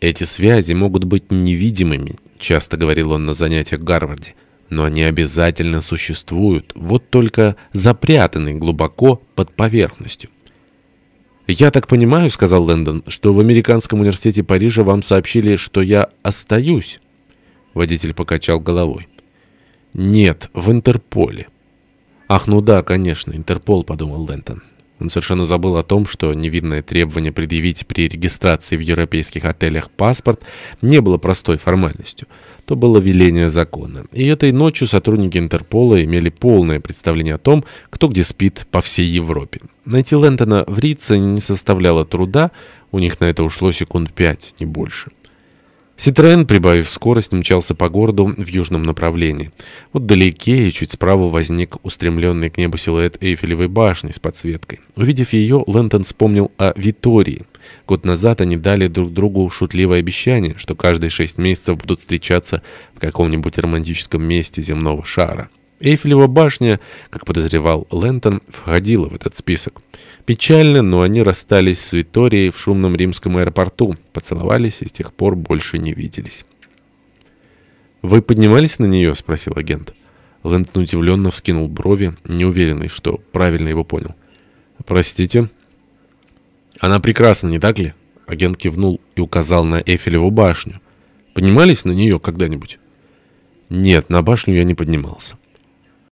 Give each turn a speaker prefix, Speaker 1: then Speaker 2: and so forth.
Speaker 1: Эти связи могут быть невидимыми, часто говорил он на занятиях в Гарварде, но они обязательно существуют, вот только запрятаны глубоко под поверхностью. «Я так понимаю, — сказал Лэндон, — что в Американском университете Парижа вам сообщили, что я остаюсь?» Водитель покачал головой. «Нет, в Интерполе». «Ах, ну да, конечно, Интерпол», — подумал Лэндон. Он совершенно забыл о том, что невидное требование предъявить при регистрации в европейских отелях паспорт не было простой формальностью. То было веление закона. И этой ночью сотрудники Интерпола имели полное представление о том, кто где спит по всей Европе. Найти Лэнтона в Рице не составляло труда, у них на это ушло секунд пять, не больше. Ситроен, прибавив скорость, мчался по городу в южном направлении. Вот вдалеке и чуть справа возник устремленный к небу силуэт Эйфелевой башни с подсветкой. Увидев ее, Лэнтон вспомнил о Витории. Год назад они дали друг другу шутливое обещание, что каждые шесть месяцев будут встречаться в каком-нибудь романтическом месте земного шара. Эйфелева башня, как подозревал Лэнтон, входила в этот список. Печально, но они расстались с Виторией в шумном римском аэропорту, поцеловались и с тех пор больше не виделись. «Вы поднимались на нее?» — спросил агент. Лэнтон удивленно вскинул брови, неуверенный, что правильно его понял. «Простите?» «Она прекрасна, не так ли?» Агент кивнул и указал на Эйфелеву башню. «Поднимались на нее когда-нибудь?» «Нет, на башню я не поднимался».